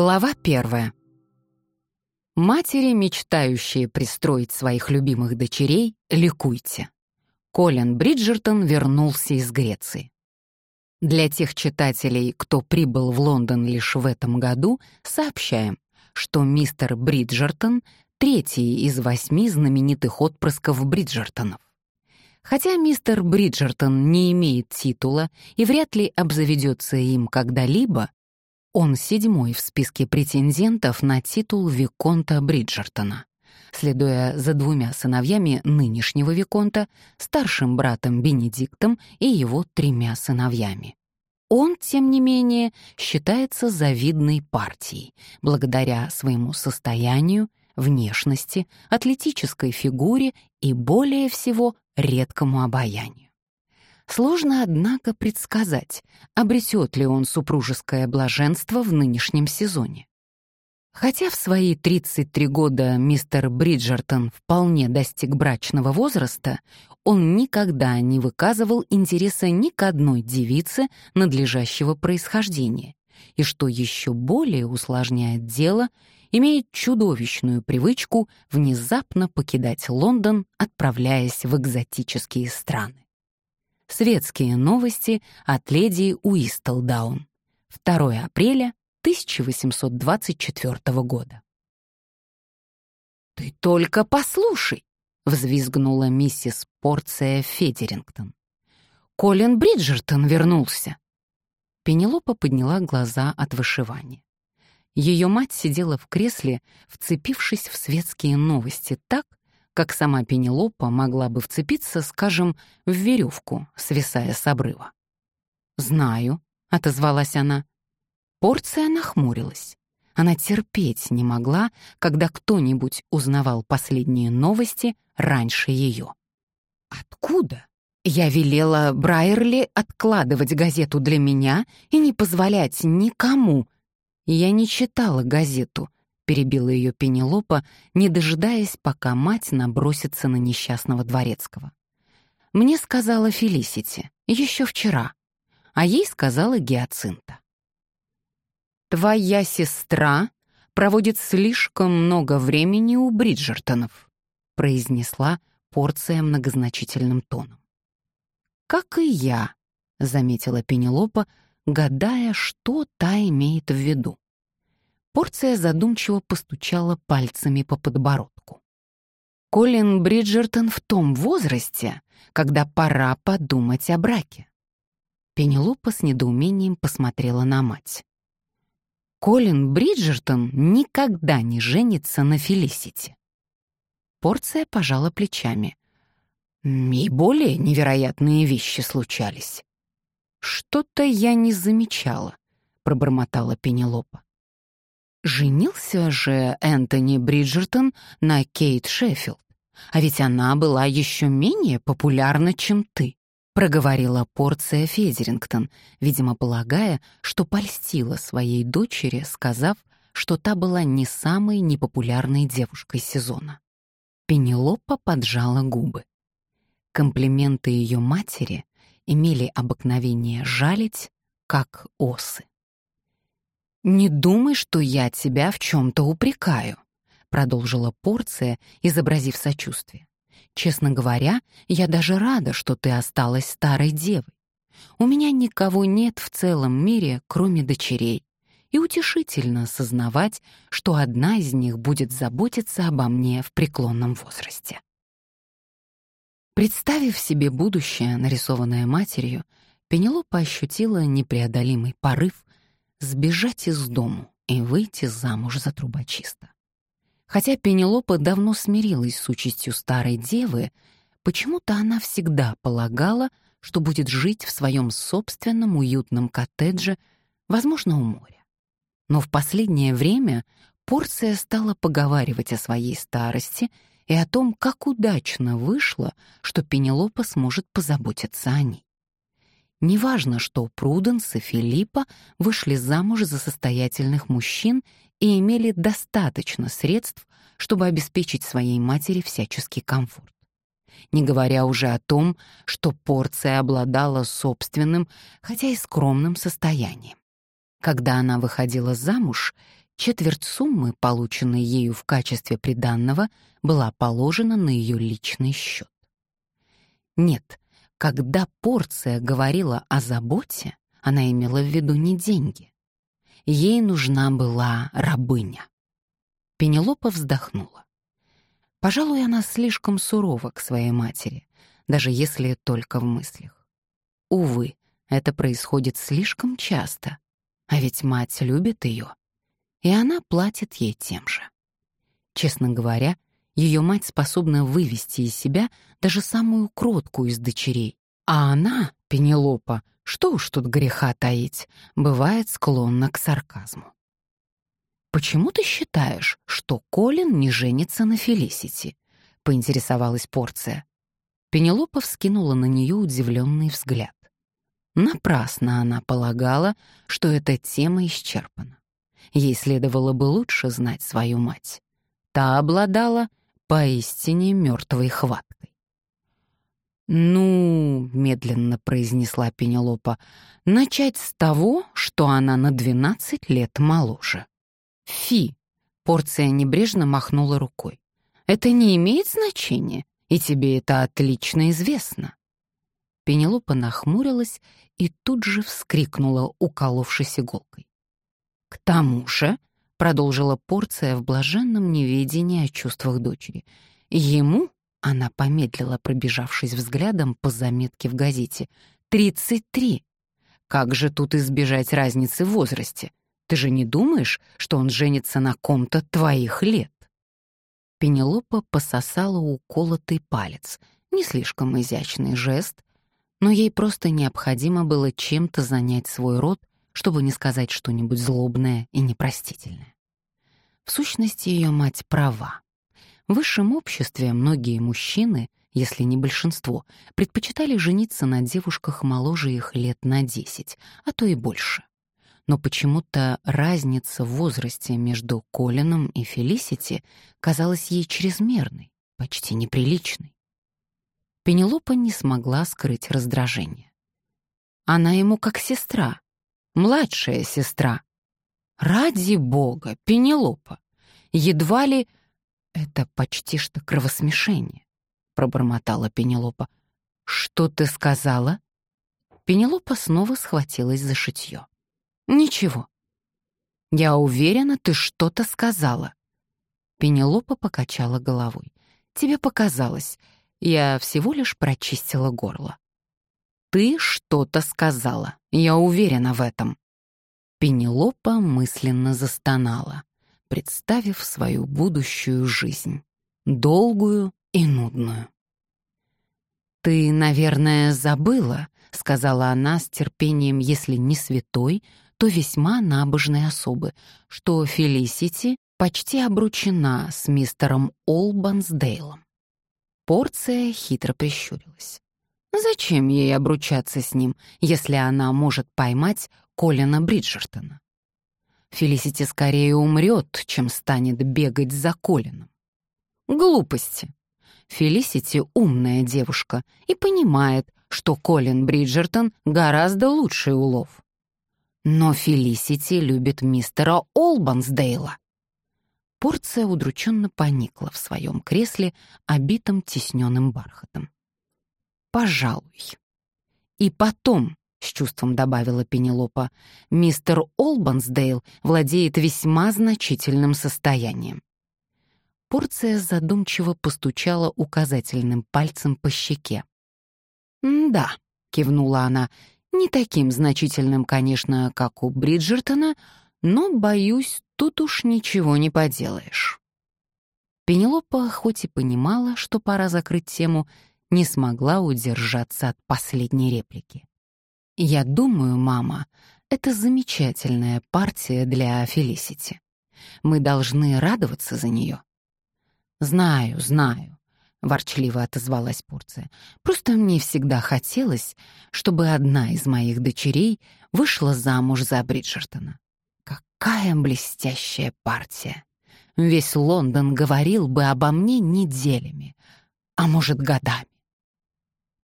Глава первая. Матери, мечтающие пристроить своих любимых дочерей, ликуйте. Колин Бриджертон вернулся из Греции. Для тех читателей, кто прибыл в Лондон лишь в этом году, сообщаем, что мистер Бриджертон — третий из восьми знаменитых отпрысков Бриджертонов. Хотя мистер Бриджертон не имеет титула и вряд ли обзаведется им когда-либо, он седьмой в списке претендентов на титул Виконта Бриджертона, следуя за двумя сыновьями нынешнего Виконта, старшим братом Бенедиктом и его тремя сыновьями. Он, тем не менее, считается завидной партией, благодаря своему состоянию, внешности, атлетической фигуре и, более всего, редкому обаянию. Сложно, однако, предсказать, обретет ли он супружеское блаженство в нынешнем сезоне. Хотя в свои 33 года мистер Бриджертон вполне достиг брачного возраста, он никогда не выказывал интереса ни к одной девице надлежащего происхождения, и, что еще более усложняет дело, имеет чудовищную привычку внезапно покидать Лондон, отправляясь в экзотические страны. Светские новости от леди Уистлдаун. 2 апреля 1824 года. «Ты только послушай!» — взвизгнула миссис Порция Федерингтон. «Колин Бриджертон вернулся!» Пенелопа подняла глаза от вышивания. Ее мать сидела в кресле, вцепившись в светские новости так, как сама Пенелопа могла бы вцепиться, скажем, в веревку, свисая с обрыва. «Знаю», — отозвалась она. Порция нахмурилась. Она терпеть не могла, когда кто-нибудь узнавал последние новости раньше ее. «Откуда?» Я велела Брайерли откладывать газету для меня и не позволять никому. Я не читала газету, перебила ее Пенелопа, не дожидаясь, пока мать набросится на несчастного дворецкого. Мне сказала Фелисити еще вчера, а ей сказала Гиацинта. «Твоя сестра проводит слишком много времени у Бриджертонов», произнесла порция многозначительным тоном. «Как и я», — заметила Пенелопа, гадая, что та имеет в виду. Порция задумчиво постучала пальцами по подбородку. Колин Бриджертон в том возрасте, когда пора подумать о браке. Пенелопа с недоумением посмотрела на мать. Колин Бриджертон никогда не женится на Фелисити. Порция пожала плечами. И более невероятные вещи случались. «Что-то я не замечала», — пробормотала Пенелопа. Женился же Энтони Бриджертон на Кейт Шеффилд. А ведь она была еще менее популярна, чем ты, проговорила порция Фезерингтон, видимо, полагая, что польстила своей дочери, сказав, что та была не самой непопулярной девушкой сезона. Пенелопа поджала губы. Комплименты ее матери имели обыкновение жалить, как осы. «Не думай, что я тебя в чем-то упрекаю», — продолжила порция, изобразив сочувствие. «Честно говоря, я даже рада, что ты осталась старой девой. У меня никого нет в целом мире, кроме дочерей, и утешительно осознавать, что одна из них будет заботиться обо мне в преклонном возрасте». Представив себе будущее, нарисованное матерью, Пенелопа ощутила непреодолимый порыв сбежать из дому и выйти замуж за трубочиста. Хотя Пенелопа давно смирилась с участью старой девы, почему-то она всегда полагала, что будет жить в своем собственном уютном коттедже, возможно, у моря. Но в последнее время Порция стала поговаривать о своей старости и о том, как удачно вышло, что Пенелопа сможет позаботиться о ней. Неважно, что Пруденс и Филиппа вышли замуж за состоятельных мужчин и имели достаточно средств, чтобы обеспечить своей матери всяческий комфорт. Не говоря уже о том, что порция обладала собственным, хотя и скромным состоянием. Когда она выходила замуж, четверть суммы, полученной ею в качестве приданного, была положена на ее личный счет. Нет, когда порция говорила о заботе, она имела в виду не деньги. Ей нужна была рабыня. Пенелопа вздохнула. Пожалуй, она слишком сурова к своей матери, даже если только в мыслях. Увы, это происходит слишком часто, а ведь мать любит ее, и она платит ей тем же. Честно говоря, ее мать способна вывести из себя даже самую кроткую из дочерей. А она, Пенелопа, что уж тут греха таить, бывает склонна к сарказму. «Почему ты считаешь, что Колин не женится на Фелисити?» — поинтересовалась Порция. Пенелопа вскинула на нее удивленный взгляд. Напрасно она полагала, что эта тема исчерпана. Ей следовало бы лучше знать свою мать. Та обладала поистине мертвой хваткой. «Ну», — медленно произнесла Пенелопа, — «начать с того, что она на двенадцать лет моложе». «Фи», — порция небрежно махнула рукой, — «это не имеет значения, и тебе это отлично известно». Пенелопа нахмурилась и тут же вскрикнула, уколовшись иголкой. «К тому же», продолжила порция в блаженном неведении о чувствах дочери. Ему, она помедлила, пробежавшись взглядом по заметке в газете, «тридцать три. Как же тут избежать разницы в возрасте? Ты же не думаешь, что он женится на ком-то твоих лет?» Пенелопа пососала уколотый палец. Не слишком изящный жест, но ей просто необходимо было чем-то занять свой рот, чтобы не сказать что-нибудь злобное и непростительное. В сущности, ее мать права. В высшем обществе многие мужчины, если не большинство, предпочитали жениться на девушках моложе их лет на 10, а то и больше. Но почему-то разница в возрасте между Колином и Фелисити казалась ей чрезмерной, почти неприличной. Пенелопа не смогла скрыть раздражение. Она ему как сестра, младшая сестра. Ради бога, Пенелопа! Едва ли... Это почти что кровосмешение, пробормотала Пенелопа. Что ты сказала? Пенелопа снова схватилась за шитье. Ничего. Я уверена, ты что-то сказала. Пенелопа покачала головой. Тебе показалось. Я всего лишь прочистила горло. «Ты что-то сказала, я уверена в этом». Пенелопа мысленно застонала, представив свою будущую жизнь, долгую и нудную. «Ты, наверное, забыла», — сказала она с терпением, если не святой, то весьма набожной особы, что Фелисити почти обручена с мистером Олбансдейлом. Порция хитро прищурилась. Зачем ей обручаться с ним, если она может поймать Колина Бриджертона? Фелисити скорее умрет, чем станет бегать за Колином. Глупости. Фелисити умная девушка и понимает, что Колин Бриджертон гораздо лучший улов. Но Фелисити любит мистера Олбансдейла. Порция удрученно поникла в своем кресле, обитом тисненным бархатом. «Пожалуй». «И потом», — с чувством добавила Пенелопа, «мистер Олбансдейл владеет весьма значительным состоянием». Порция задумчиво постучала указательным пальцем по щеке. «Да», — кивнула она, — «не таким значительным, конечно, как у Бриджертона, но, боюсь, тут уж ничего не поделаешь». Пенелопа хоть и понимала, что пора закрыть тему, не смогла удержаться от последней реплики. «Я думаю, мама, это замечательная партия для Фелисити. Мы должны радоваться за нее». «Знаю, знаю», — ворчливо отозвалась Порция. «Просто мне всегда хотелось, чтобы одна из моих дочерей вышла замуж за Бриджертона. Какая блестящая партия! Весь Лондон говорил бы обо мне неделями, а может, годами.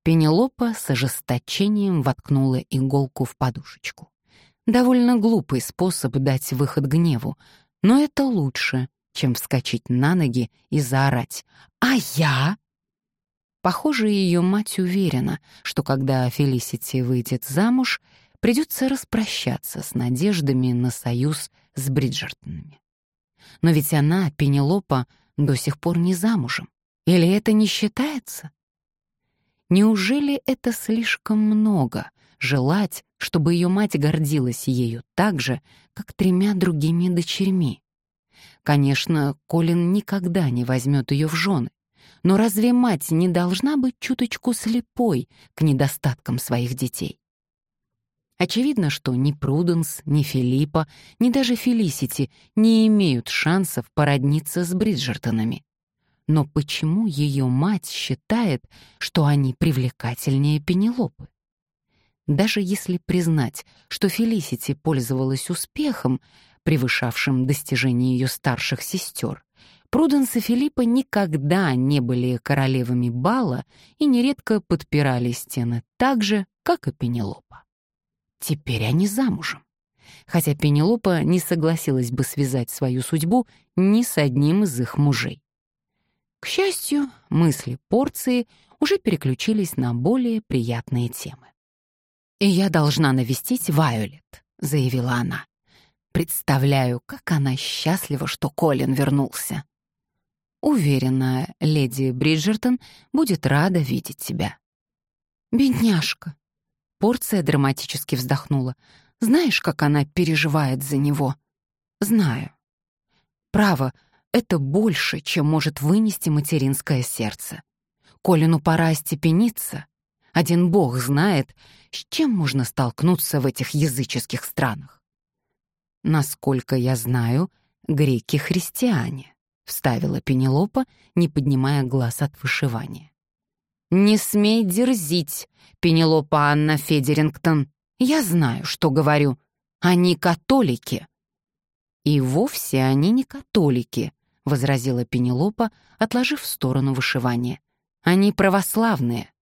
Пенелопа с ожесточением воткнула иголку в подушечку. Довольно глупый способ дать выход гневу, но это лучше, чем вскочить на ноги и заорать «А я?». Похоже, ее мать уверена, что когда Фелисити выйдет замуж, придется распрощаться с надеждами на союз с Бриджертонами. Но ведь она, Пенелопа, до сих пор не замужем. Или это не считается? Неужели это слишком много — желать, чтобы ее мать гордилась ею так же, как тремя другими дочерьми? Конечно, Колин никогда не возьмет ее в жены, но разве мать не должна быть чуточку слепой к недостаткам своих детей? Очевидно, что ни Пруденс, ни Филиппа, ни даже Фелисити не имеют шансов породниться с Бриджертонами. Но почему ее мать считает, что они привлекательнее Пенелопы? Даже если признать, что Фелисити пользовалась успехом, превышавшим достижения ее старших сестер, Пруденс и Филиппа никогда не были королевами бала и нередко подпирали стены так же, как и Пенелопа. Теперь они замужем. Хотя Пенелопа не согласилась бы связать свою судьбу ни с одним из их мужей. К счастью, мысли порции уже переключились на более приятные темы. «И я должна навестить Вайолет», — заявила она. «Представляю, как она счастлива, что Колин вернулся». «Уверена, леди Бриджертон будет рада видеть тебя». «Бедняжка», Порция драматически вздохнула. «Знаешь, как она переживает за него?» «Знаю». «Право, это больше, чем может вынести материнское сердце. Колину пора остепениться. Один бог знает, с чем можно столкнуться в этих языческих странах. Насколько я знаю, греки — христиане», — вставила Пенелопа, не поднимая глаз от вышивания. «Не смей дерзить, Пенелопа Анна Федерингтон. Я знаю, что говорю. Они католики». «И вовсе они не католики», — возразила Пенелопа, отложив в сторону вышивания. «Они православные».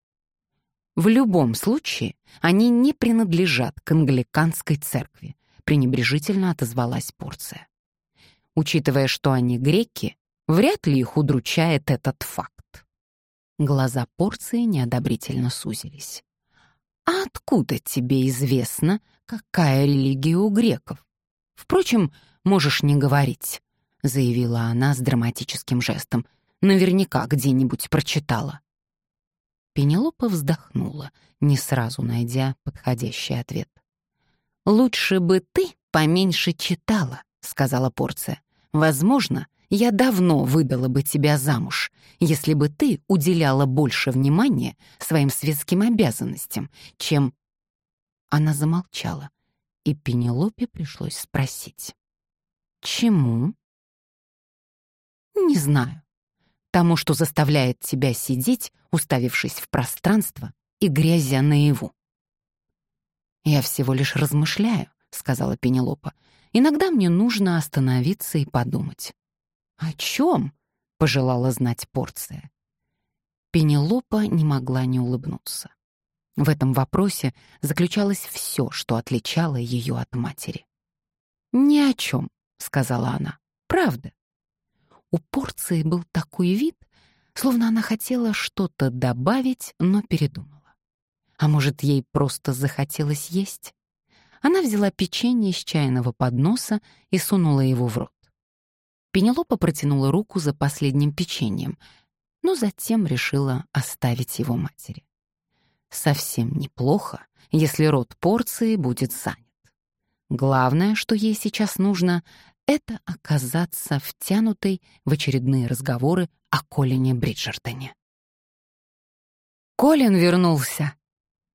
«В любом случае, они не принадлежат к англиканской церкви», — пренебрежительно отозвалась Порция. Учитывая, что они греки, вряд ли их удручает этот факт. Глаза порции неодобрительно сузились. «А откуда тебе известно, какая религия у греков? Впрочем, можешь не говорить», — заявила она с драматическим жестом. «Наверняка где-нибудь прочитала». Пенелопа вздохнула, не сразу найдя подходящий ответ. «Лучше бы ты поменьше читала», — сказала порция. «Возможно, я давно выдала бы тебя замуж, если бы ты уделяла больше внимания своим светским обязанностям, чем...» Она замолчала, и Пенелопе пришлось спросить. «Чему?» «Не знаю. Тому, что заставляет тебя сидеть, уставившись в пространство и грязя наяву». «Я всего лишь размышляю», — сказала Пенелопа. «Иногда мне нужно остановиться и подумать. «О чем?» — пожелала знать порция. Пенелопа не могла не улыбнуться. В этом вопросе заключалось все, что отличало ее от матери. «Ни о чем», — сказала она. «Правда». У порции был такой вид, словно она хотела что-то добавить, но передумала. А может, ей просто захотелось есть? Она взяла печенье с чайного подноса и сунула его в рот. Пенелопа протянула руку за последним печеньем, но затем решила оставить его матери. Совсем неплохо, если рот порции будет занят. Главное, что ей сейчас нужно, это оказаться втянутой в очередные разговоры о Колине Бриджертоне. Колин вернулся.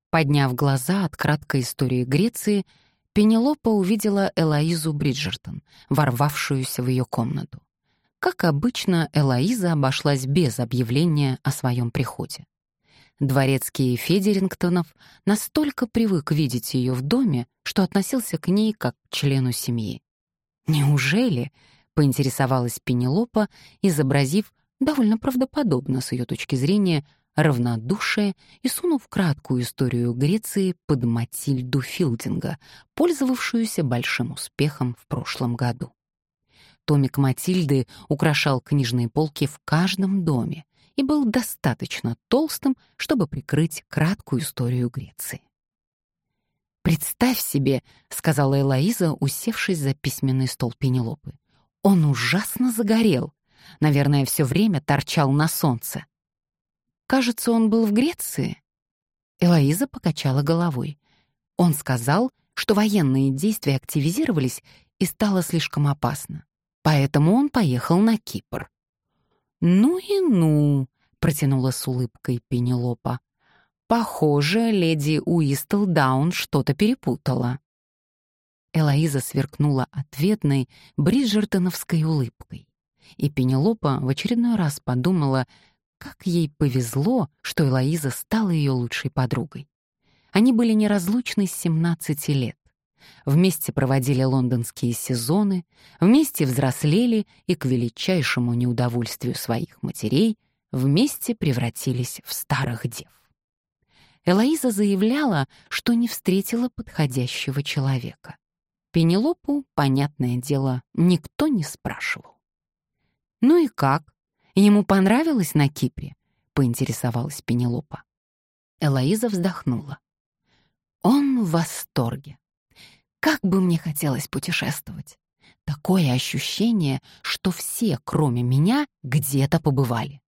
Подняв глаза от краткой истории Греции, Пенелопа увидела Элоизу Бриджертон, ворвавшуюся в ее комнату. Как обычно, Элоиза обошлась без объявления о своем приходе. Дворецкий Федерингтонов настолько привык видеть ее в доме, что относился к ней как к члену семьи. «Неужели?» — поинтересовалась Пенелопа, изобразив, довольно правдоподобно с ее точки зрения, равнодушие и сунув краткую историю Греции под Матильду Филдинга, пользовавшуюся большим успехом в прошлом году. Томик Матильды украшал книжные полки в каждом доме и был достаточно толстым, чтобы прикрыть краткую историю Греции. «Представь себе», — сказала Элоиза, усевшись за письменный стол Пенелопы. «Он ужасно загорел. Наверное, все время торчал на солнце». «Кажется, он был в Греции». Элоиза покачала головой. Он сказал, что военные действия активизировались и стало слишком опасно. Поэтому он поехал на Кипр. «Ну и ну», — протянула с улыбкой Пенелопа. Похоже, леди Уистлдаун что-то перепутала. Элоиза сверкнула ответной бриджертоновской улыбкой. И Пенелопа в очередной раз подумала, как ей повезло, что Элоиза стала ее лучшей подругой. Они были неразлучны с 17 лет. Вместе проводили лондонские сезоны, вместе взрослели и, к величайшему неудовольствию своих матерей, вместе превратились в старых дев. Элоиза заявляла, что не встретила подходящего человека. Пенелопу, понятное дело, никто не спрашивал. «Ну и как? Ему понравилось на Кипре?» — поинтересовалась Пенелопа. Элоиза вздохнула. «Он в восторге. Как бы мне хотелось путешествовать. Такое ощущение, что все, кроме меня, где-то побывали.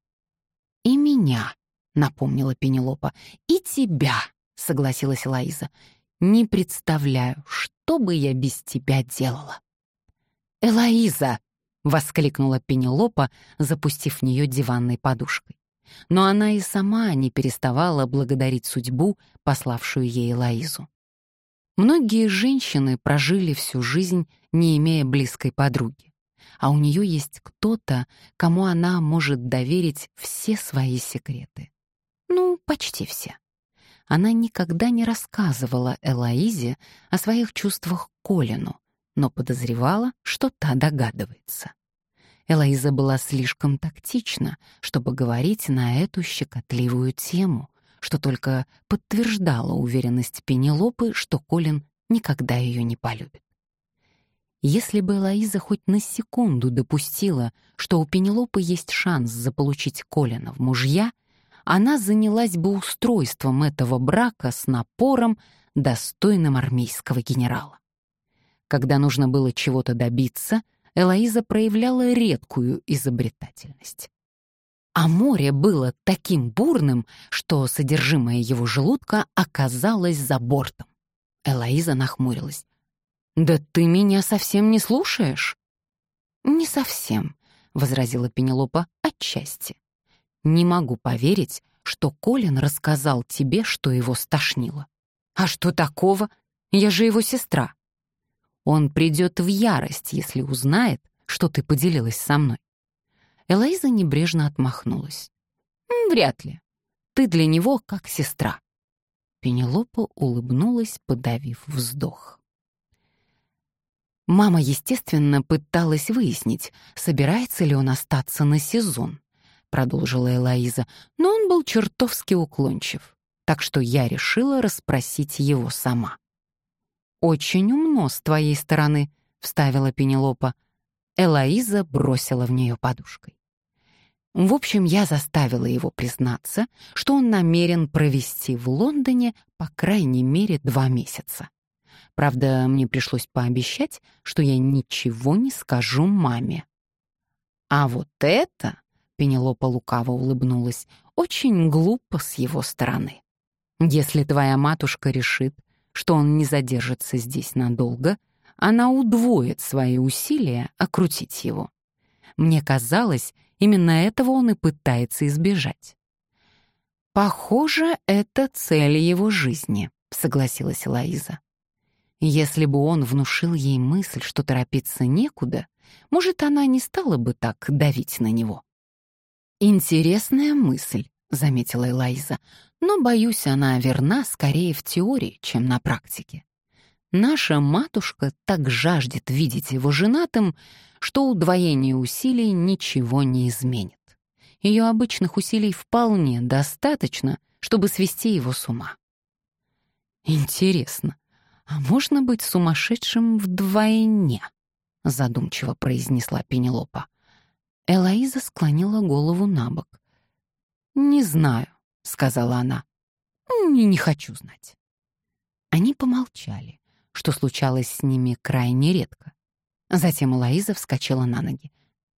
И меня напомнила Пенелопа. «И тебя», — согласилась Лаиза. «Не представляю, что бы я без тебя делала». «Элоиза!» — воскликнула Пенелопа, запустив в нее диванной подушкой. Но она и сама не переставала благодарить судьбу, пославшую ей Элоизу. Многие женщины прожили всю жизнь, не имея близкой подруги. А у нее есть кто-то, кому она может доверить все свои секреты. Ну, почти все. Она никогда не рассказывала Элоизе о своих чувствах Колину, но подозревала, что та догадывается. Элоиза была слишком тактична, чтобы говорить на эту щекотливую тему, что только подтверждало уверенность Пенелопы, что Колин никогда ее не полюбит. Если бы Элоиза хоть на секунду допустила, что у Пенелопы есть шанс заполучить Колина в мужья — она занялась бы устройством этого брака с напором, достойным армейского генерала. Когда нужно было чего-то добиться, Элоиза проявляла редкую изобретательность. А море было таким бурным, что содержимое его желудка оказалось за бортом. Элоиза нахмурилась. «Да ты меня совсем не слушаешь?» «Не совсем», — возразила Пенелопа отчасти. Не могу поверить, что Колин рассказал тебе, что его стошнило. А что такого? Я же его сестра. Он придет в ярость, если узнает, что ты поделилась со мной. Элайза небрежно отмахнулась. «Вряд ли. Ты для него как сестра». Пенелопа улыбнулась, подавив вздох. Мама, естественно, пыталась выяснить, собирается ли он остаться на сезон. — продолжила Элоиза, но он был чертовски уклончив, так что я решила расспросить его сама. «Очень умно с твоей стороны», — вставила Пенелопа. Элоиза бросила в нее подушкой. В общем, я заставила его признаться, что он намерен провести в Лондоне по крайней мере два месяца. Правда, мне пришлось пообещать, что я ничего не скажу маме. А вот это Пенелопа лукаво улыбнулась. «Очень глупо с его стороны. Если твоя матушка решит, что он не задержится здесь надолго, она удвоит свои усилия окрутить его. Мне казалось, именно этого он и пытается избежать». «Похоже, это цель его жизни», — согласилась Лаиза. Если бы он внушил ей мысль, что торопиться некуда, может, она не стала бы так давить на него. «Интересная мысль», — заметила Элайза, «но, боюсь, она верна скорее в теории, чем на практике. Наша матушка так жаждет видеть его женатым, что удвоение усилий ничего не изменит. Ее обычных усилий вполне достаточно, чтобы свести его с ума. «Интересно, а можно быть сумасшедшим вдвойне?» — задумчиво произнесла Пенелопа. Элоиза склонила голову на бок. «Не знаю», — сказала она. «Не, не хочу знать». Они помолчали, что случалось с ними крайне редко. Затем Элоиза вскочила на ноги.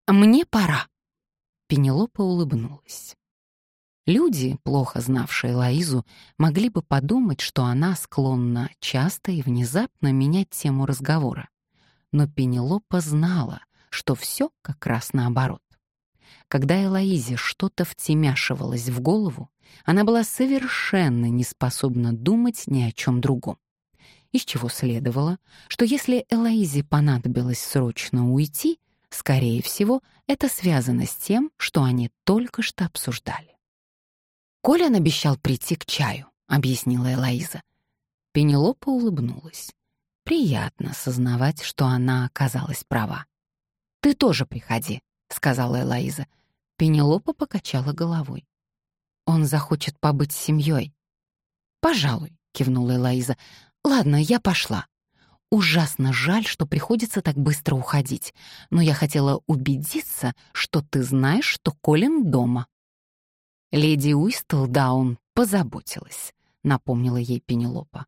«Мне пора». Пенелопа улыбнулась. Люди, плохо знавшие Лоизу, могли бы подумать, что она склонна часто и внезапно менять тему разговора. Но Пенелопа знала, что все как раз наоборот. Когда Элоизе что-то втемяшивалось в голову, она была совершенно не способна думать ни о чем другом. Из чего следовало, что если Элоизе понадобилось срочно уйти, скорее всего, это связано с тем, что они только что обсуждали. «Колян обещал прийти к чаю», — объяснила Элоиза. Пенелопа улыбнулась. Приятно сознавать, что она оказалась права. «Ты тоже приходи», — сказала Элоиза. Пенелопа покачала головой. «Он захочет побыть с семьей». «Пожалуй», — кивнула Элоиза. «Ладно, я пошла. Ужасно жаль, что приходится так быстро уходить, но я хотела убедиться, что ты знаешь, что Колин дома». Леди Уистлдаун позаботилась, напомнила ей Пенелопа.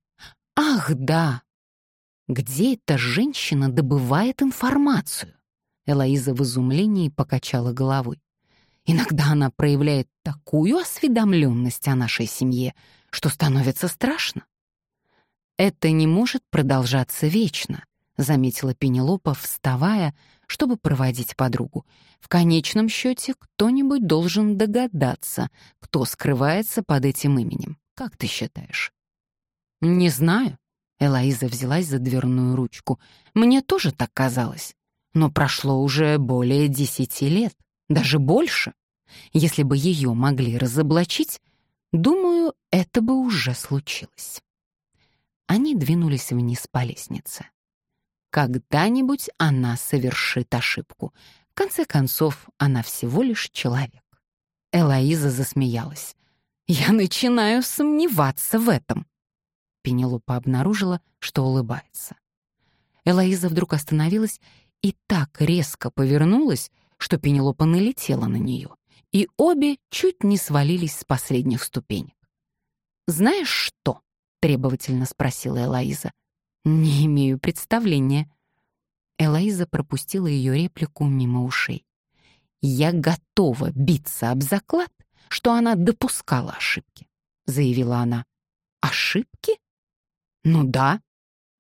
Ах, да. Где эта женщина добывает информацию? Элоиза в изумлении покачала головой. Иногда она проявляет такую осведомленность о нашей семье, что становится страшно. Это не может продолжаться вечно, заметила Пенелопа, вставая, чтобы проводить подругу. В конечном счете кто-нибудь должен догадаться, кто скрывается под этим именем. Как ты считаешь? Не знаю. Элоиза взялась за дверную ручку. Мне тоже так казалось. Но прошло уже более десяти лет, даже больше. Если бы ее могли разоблачить, думаю, это бы уже случилось. Они двинулись вниз по лестнице. Когда-нибудь она совершит ошибку. В конце концов, она всего лишь человек. Элоиза засмеялась. «Я начинаю сомневаться в этом». Пенелопа обнаружила, что улыбается. Элоиза вдруг остановилась и так резко повернулась, что Пенелопа налетела на нее, и обе чуть не свалились с последних ступенек. «Знаешь что?» — требовательно спросила Элоиза. «Не имею представления». Элоиза пропустила ее реплику мимо ушей. «Я готова биться об заклад, что она допускала ошибки», — заявила она. «Ошибки? Ну да.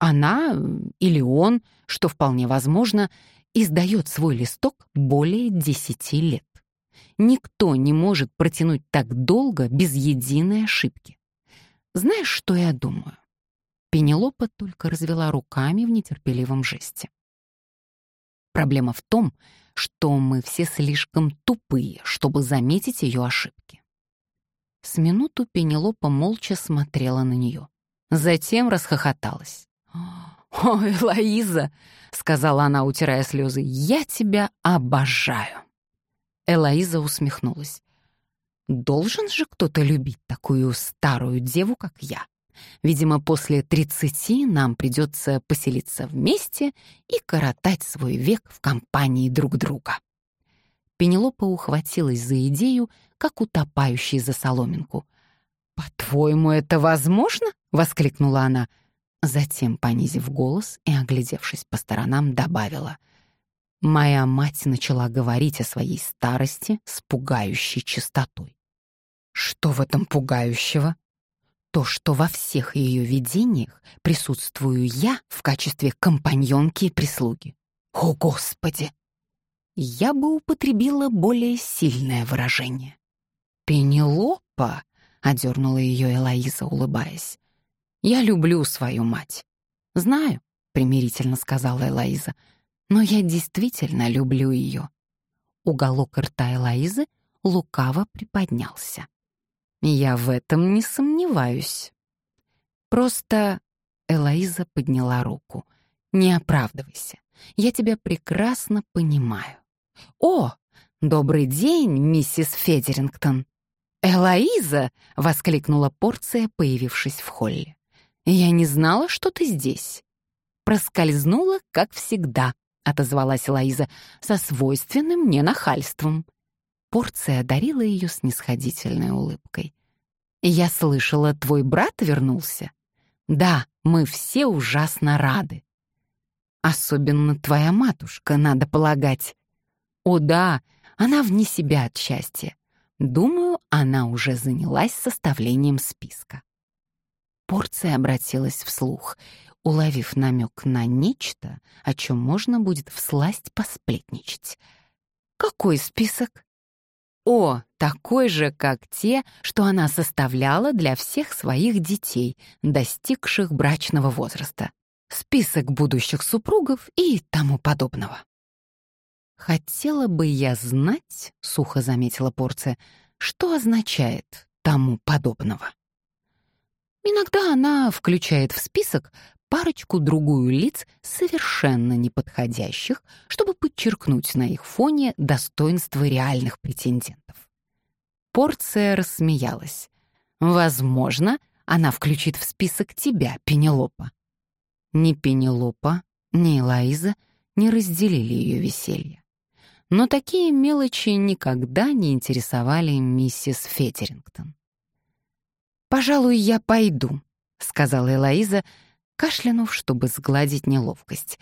Она или он, что вполне возможно, издает свой листок более десяти лет. Никто не может протянуть так долго без единой ошибки. Знаешь, что я думаю? Пенелопа только развела руками в нетерпеливом жесте. Проблема в том, что мы все слишком тупые, чтобы заметить ее ошибки. С минуту Пенелопа молча смотрела на нее. Затем расхохоталась. «Ой, Лоиза!» — сказала она, утирая слезы. «Я тебя обожаю!» Элоиза усмехнулась. «Должен же кто-то любить такую старую деву, как я. Видимо, после тридцати нам придется поселиться вместе и коротать свой век в компании друг друга. Пенелопа ухватилась за идею, как утопающий за соломинку. «По-твоему, это возможно?» — воскликнула она. Затем, понизив голос и оглядевшись по сторонам, добавила. «Моя мать начала говорить о своей старости с пугающей чистотой». «Что в этом пугающего?» то, что во всех ее видениях присутствую я в качестве компаньонки и прислуги. О, Господи! Я бы употребила более сильное выражение. «Пенелопа!» — одернула ее Элоиза, улыбаясь. «Я люблю свою мать». «Знаю», — примирительно сказала Элоиза, «но я действительно люблю ее». Уголок рта Элоизы лукаво приподнялся. Я в этом не сомневаюсь. Просто Элоиза подняла руку. Не оправдывайся. Я тебя прекрасно понимаю. О, «Добрый день, миссис Федерингтон!» «Элоиза!» — воскликнула порция, появившись в холле. «Я не знала, что ты здесь». «Проскользнула, как всегда», — отозвалась Элоиза, со свойственным мне нахальством. Порция одарила ее снисходительной улыбкой. «Я слышала, твой брат вернулся?» «Да, мы все ужасно рады». «Особенно твоя матушка, надо полагать». «О да, она вне себя от счастья. Думаю, она уже занялась составлением списка». Порция обратилась вслух, уловив намек на нечто, о чем можно будет всласть посплетничать. «Какой список?» «О, такой же, как те, что она составляла для всех своих детей, достигших брачного возраста. Список будущих супругов и тому подобного». «Хотела бы я знать», — сухо заметила порция, «что означает тому подобного». Иногда она включает в список парочку-другую лиц, совершенно неподходящих, чтобы подчеркнуть на их фоне достоинство реальных претендентов. Порция рассмеялась. «Возможно, она включит в список тебя, Пенелопа». Ни Пенелопа, ни Элоиза не разделили ее веселье. Но такие мелочи никогда не интересовали миссис Фетерингтон. «Пожалуй, я пойду», — сказала Элоиза, кашлянув, чтобы сгладить неловкость.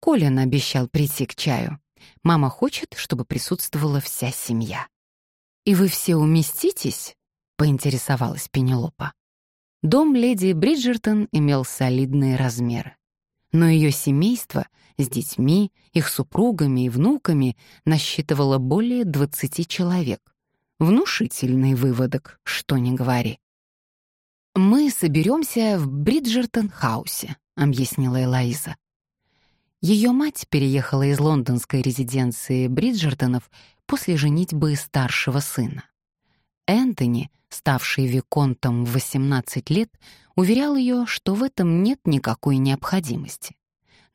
Колин обещал прийти к чаю. Мама хочет, чтобы присутствовала вся семья. «И вы все уместитесь?» — поинтересовалась Пенелопа. Дом леди Бриджертон имел солидные размеры. Но ее семейство с детьми, их супругами и внуками насчитывало более 20 человек. Внушительный выводок, что ни говори. «Мы соберемся в Бриджертон-хаусе», — объяснила Элоиза. Ее мать переехала из лондонской резиденции Бриджертонов после женитьбы старшего сына. Энтони, ставший виконтом в 18 лет, уверял ее, что в этом нет никакой необходимости.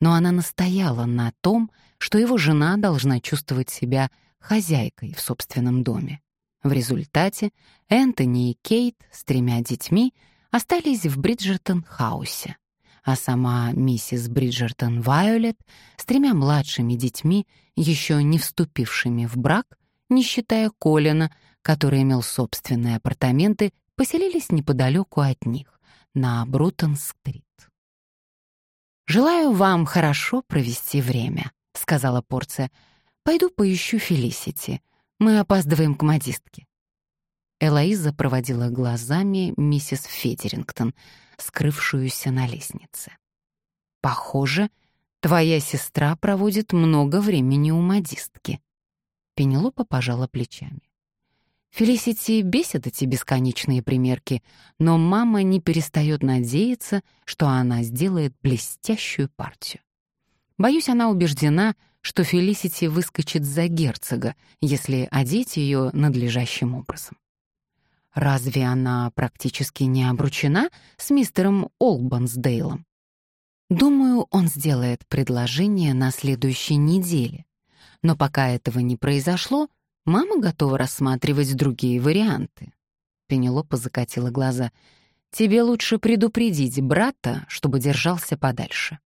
Но она настояла на том, что его жена должна чувствовать себя хозяйкой в собственном доме. В результате Энтони и Кейт с тремя детьми остались в Бриджертон-хаусе, а сама миссис Бриджертон Вайолет с тремя младшими детьми, еще не вступившими в брак, не считая Колина, который имел собственные апартаменты, поселились неподалеку от них, на Брутон-стрит. «Желаю вам хорошо провести время», — сказала Порция. «Пойду поищу Фелисити. Мы опаздываем к модистке». Элоиза проводила глазами миссис Федерингтон, скрывшуюся на лестнице. «Похоже, твоя сестра проводит много времени у модистки». Пенелопа пожала плечами. Фелисити бесят эти бесконечные примерки, но мама не перестает надеяться, что она сделает блестящую партию. Боюсь, она убеждена, что Фелисити выскочит за герцога, если одеть ее надлежащим образом. Разве она практически не обручена с мистером Олбансдейлом? Думаю, он сделает предложение на следующей неделе. Но пока этого не произошло, мама готова рассматривать другие варианты. Пенелопа закатила глаза. «Тебе лучше предупредить брата, чтобы держался подальше».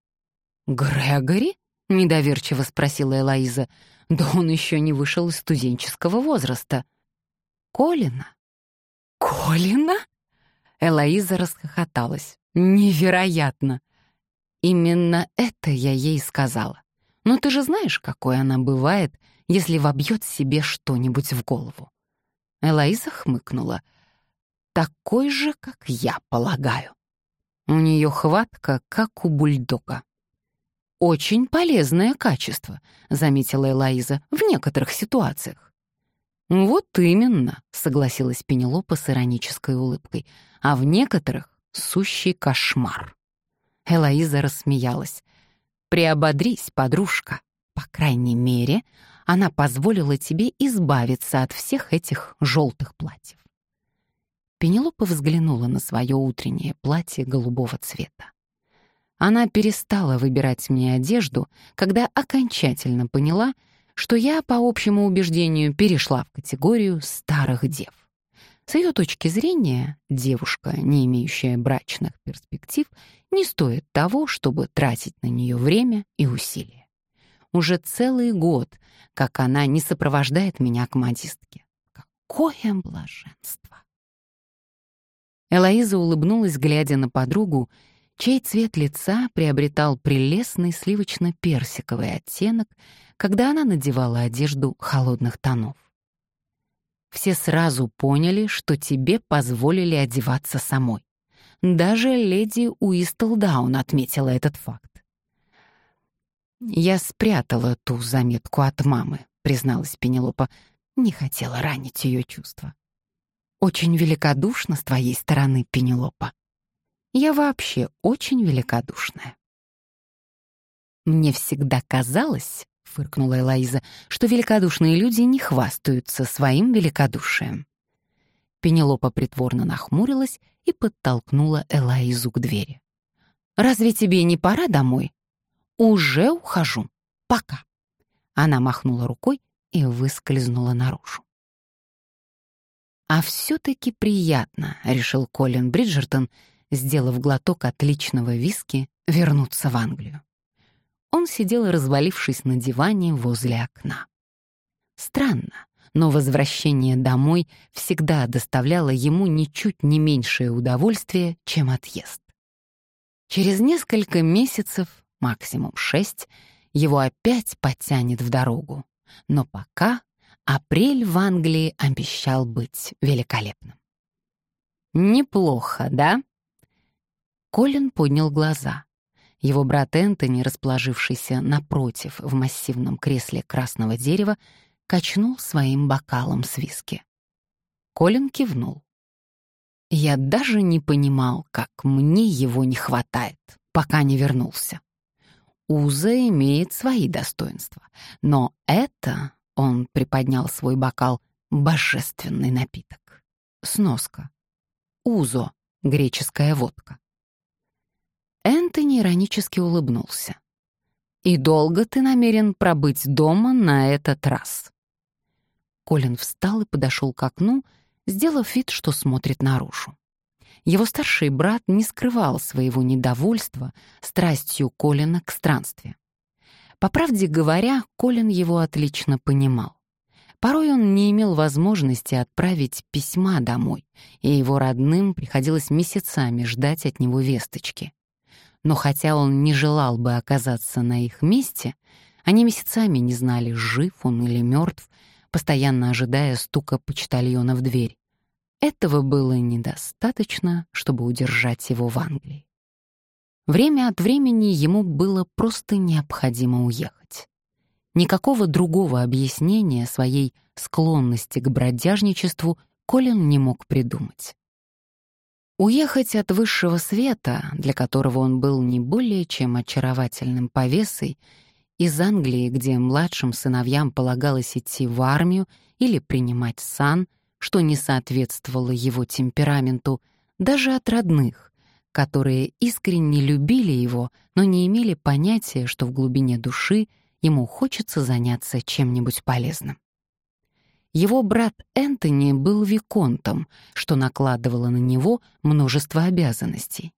«Грегори?» Недоверчиво спросила Элоиза. Да он еще не вышел из студенческого возраста. Колина? Колина? Элоиза расхохоталась. Невероятно. Именно это я ей сказала. Но ты же знаешь, какой она бывает, если вобьет себе что-нибудь в голову. Элоиза хмыкнула. Такой же, как я, полагаю. У нее хватка, как у бульдога. «Очень полезное качество», — заметила Элоиза, — «в некоторых ситуациях». «Вот именно», — согласилась Пенелопа с иронической улыбкой, «а в некоторых — сущий кошмар». Элоиза рассмеялась. «Приободрись, подружка. По крайней мере, она позволила тебе избавиться от всех этих желтых платьев». Пенелопа взглянула на свое утреннее платье голубого цвета. Она перестала выбирать мне одежду, когда окончательно поняла, что я, по общему убеждению, перешла в категорию старых дев. С ее точки зрения, девушка, не имеющая брачных перспектив, не стоит того, чтобы тратить на нее время и усилия. Уже целый год, как она не сопровождает меня к модистке. Какое блаженство! Элоиза улыбнулась, глядя на подругу, чей цвет лица приобретал прелестный сливочно-персиковый оттенок, когда она надевала одежду холодных тонов. Все сразу поняли, что тебе позволили одеваться самой. Даже леди Уистлдаун отметила этот факт. «Я спрятала ту заметку от мамы», — призналась Пенелопа. Не хотела ранить ее чувства. «Очень великодушно с твоей стороны, Пенелопа. Я вообще очень великодушная». «Мне всегда казалось, — фыркнула Элоиза, — что великодушные люди не хвастаются своим великодушием». Пенелопа притворно нахмурилась и подтолкнула Элоизу к двери. «Разве тебе не пора домой?» «Уже ухожу. Пока». Она махнула рукой и выскользнула наружу. «А все-таки приятно», — решил Колин Бриджертон, сделав глоток отличного виски, вернуться в Англию. Он сидел, развалившись на диване возле окна. Странно, но возвращение домой всегда доставляло ему ничуть не меньшее удовольствие, чем отъезд. Через несколько месяцев, максимум шесть, его опять потянет в дорогу. Но пока апрель в Англии обещал быть великолепным. «Неплохо, да?» Колин поднял глаза. Его брат Энтони, расположившийся напротив в массивном кресле красного дерева, качнул своим бокалом с виски. Колин кивнул. Я даже не понимал, как мне его не хватает, пока не вернулся. Уза имеет свои достоинства, но это, он приподнял свой бокал, божественный напиток. Сноска. Узо, греческая водка. Энтони иронически улыбнулся. «И долго ты намерен пробыть дома на этот раз?» Колин встал и подошел к окну, сделав вид, что смотрит наружу. Его старший брат не скрывал своего недовольства страстью Колина к странстве. По правде говоря, Колин его отлично понимал. Порой он не имел возможности отправить письма домой, и его родным приходилось месяцами ждать от него весточки. Но хотя он не желал бы оказаться на их месте, они месяцами не знали, жив он или мертв, постоянно ожидая стука почтальона в дверь. Этого было недостаточно, чтобы удержать его в Англии. Время от времени ему было просто необходимо уехать. Никакого другого объяснения своей склонности к бродяжничеству Колин не мог придумать. Уехать от высшего света, для которого он был не более чем очаровательным повесой, из Англии, где младшим сыновьям полагалось идти в армию или принимать сан, что не соответствовало его темпераменту, даже от родных, которые искренне любили его, но не имели понятия, что в глубине души ему хочется заняться чем-нибудь полезным. Его брат Энтони был виконтом, что накладывало на него множество обязанностей.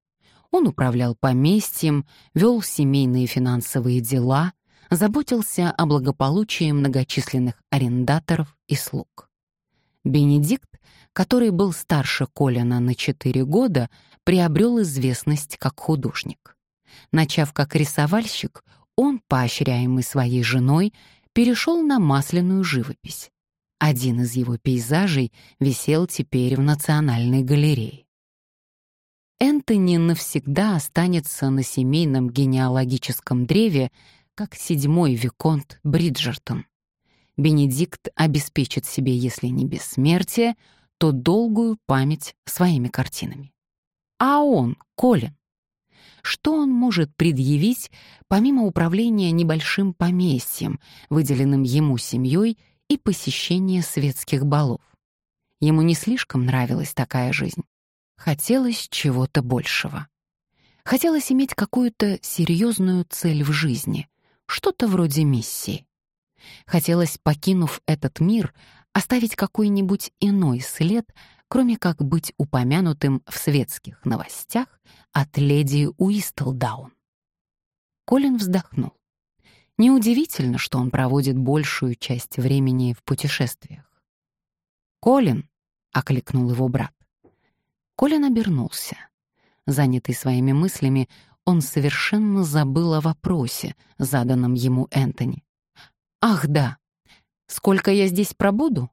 Он управлял поместьем, вел семейные финансовые дела, заботился о благополучии многочисленных арендаторов и слуг. Бенедикт, который был старше Колина на 4 года, приобрел известность как художник. Начав как рисовальщик, он, поощряемый своей женой, перешел на масляную живопись. Один из его пейзажей висел теперь в Национальной галерее. Энтони навсегда останется на семейном генеалогическом древе как седьмой виконт Бриджертон. Бенедикт обеспечит себе, если не бессмертие, то долгую память своими картинами. А он, Колин, что он может предъявить, помимо управления небольшим поместьем, выделенным ему семьей, и посещения светских балов? Ему не слишком нравилась такая жизнь. Хотелось чего-то большего. Хотелось иметь какую-то серьезную цель в жизни, что-то вроде миссии. Хотелось, покинув этот мир, оставить какой-нибудь иной след, кроме как быть упомянутым в светских новостях от леди Уистлдаун. Колин вздохнул. Неудивительно, что он проводит большую часть времени в путешествиях. «Колин!» — окликнул его брат. Колин обернулся. Занятый своими мыслями, он совершенно забыл о вопросе, заданном ему Энтони. «Ах, да! Сколько я здесь пробуду?»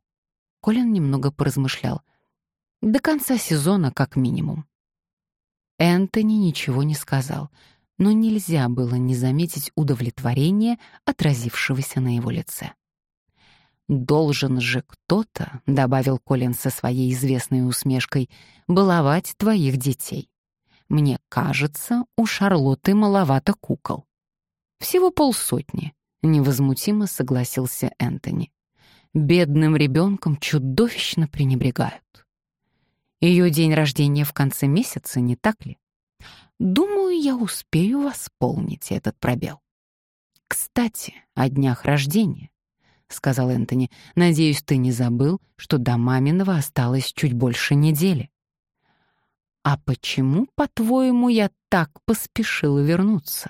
Колин немного поразмышлял. «До конца сезона, как минимум». Энтони ничего не сказал, но нельзя было не заметить удовлетворения, отразившегося на его лице. «Должен же кто-то», — добавил Колин со своей известной усмешкой, «баловать твоих детей. Мне кажется, у Шарлотты маловато кукол». «Всего полсотни», — невозмутимо согласился Энтони. «Бедным ребенком чудовищно пренебрегают». Ее день рождения в конце месяца, не так ли? Думаю, я успею восполнить этот пробел. Кстати, о днях рождения. — сказал Энтони. «Надеюсь, ты не забыл, что до маминого осталось чуть больше недели». «А почему, по-твоему, я так поспешила вернуться?»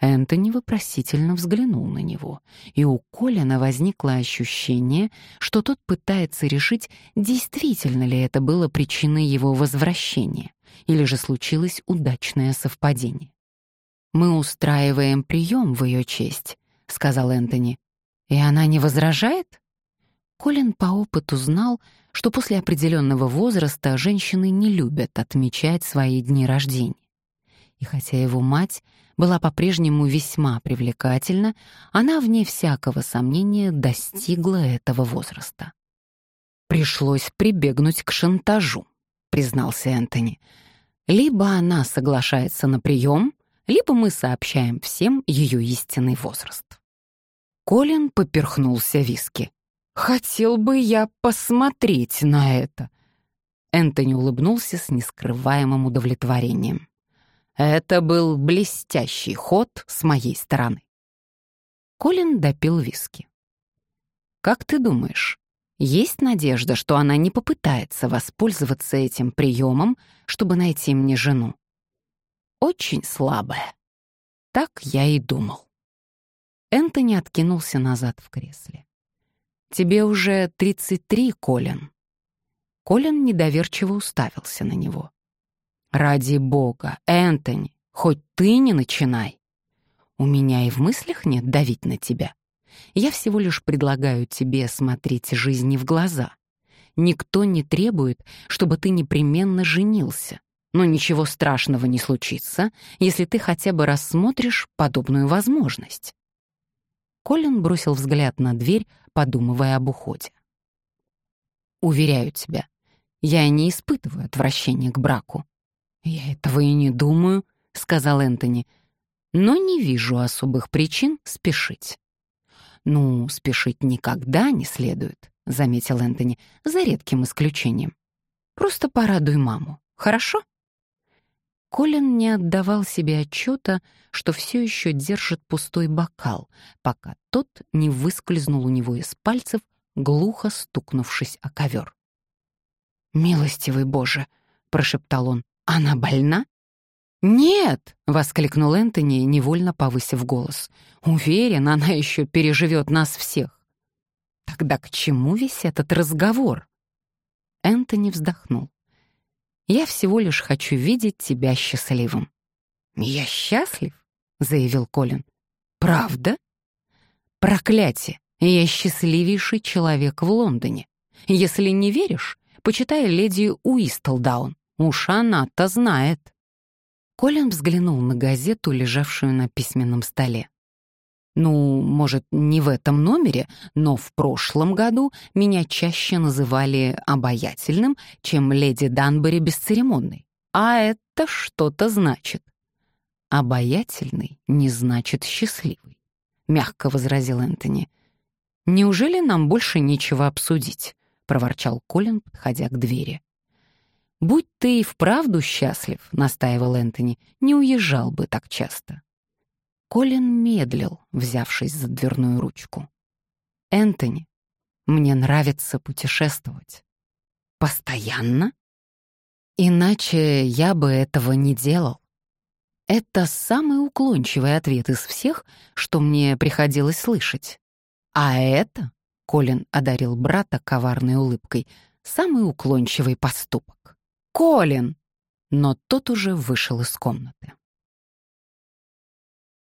Энтони вопросительно взглянул на него, и у Колина возникло ощущение, что тот пытается решить, действительно ли это было причиной его возвращения, или же случилось удачное совпадение. «Мы устраиваем прием в ее честь», — сказал Энтони. И она не возражает? Колин по опыту знал, что после определенного возраста женщины не любят отмечать свои дни рождения. И хотя его мать была по-прежнему весьма привлекательна, она, вне всякого сомнения, достигла этого возраста. «Пришлось прибегнуть к шантажу», — признался Энтони. «Либо она соглашается на прием, либо мы сообщаем всем ее истинный возраст». Колин поперхнулся виски. «Хотел бы я посмотреть на это!» Энтони улыбнулся с нескрываемым удовлетворением. Это был блестящий ход с моей стороны. Колин допил виски. «Как ты думаешь, есть надежда, что она не попытается воспользоваться этим приемом, чтобы найти мне жену?» «Очень слабая». Так я и думал. Энтони откинулся назад в кресле. «Тебе уже 33, Колин». Колин недоверчиво уставился на него. «Ради бога, Энтони, хоть ты не начинай. У меня и в мыслях нет давить на тебя. Я всего лишь предлагаю тебе смотреть жизни в глаза. Никто не требует, чтобы ты непременно женился. Но ничего страшного не случится, если ты хотя бы рассмотришь подобную возможность. Колин бросил взгляд на дверь, подумывая об уходе. «Уверяю тебя, я не испытываю отвращения к браку». «Я этого и не думаю», — сказал Энтони, «но не вижу особых причин спешить». «Ну, спешить никогда не следует», — заметил Энтони, «за редким исключением. Просто порадуй маму, хорошо?» Колин не отдавал себе отчета, что все еще держит пустой бокал, пока тот не выскользнул у него из пальцев, глухо стукнувшись о ковер. «Милостивый Боже!» — прошептал он. «Она больна?» «Нет!» — воскликнул Энтони, невольно повысив голос. «Уверен, она еще переживет нас всех». «Тогда к чему весь этот разговор?» Энтони вздохнул. Я всего лишь хочу видеть тебя счастливым». «Я счастлив?» — заявил Колин. «Правда?» «Проклятие! Я счастливейший человек в Лондоне. Если не веришь, почитай леди Уистлдаун. Уж она-то знает». Колин взглянул на газету, лежавшую на письменном столе. Ну, может, не в этом номере, но в прошлом году меня чаще называли обаятельным, чем леди Данбери бесцеремонной. А это что-то значит. Обаятельный не значит счастливый, мягко возразил Энтони. Неужели нам больше нечего обсудить? проворчал Колин, подходя к двери. «Будь ты и вправду счастлив», — настаивал Энтони, — «не уезжал бы так часто». Колин медлил, взявшись за дверную ручку. Энтони, мне нравится путешествовать. Постоянно? Иначе я бы этого не делал. Это самый уклончивый ответ из всех, что мне приходилось слышать. А это, Колин одарил брата коварной улыбкой, самый уклончивый поступок. «Колин!» Но тот уже вышел из комнаты.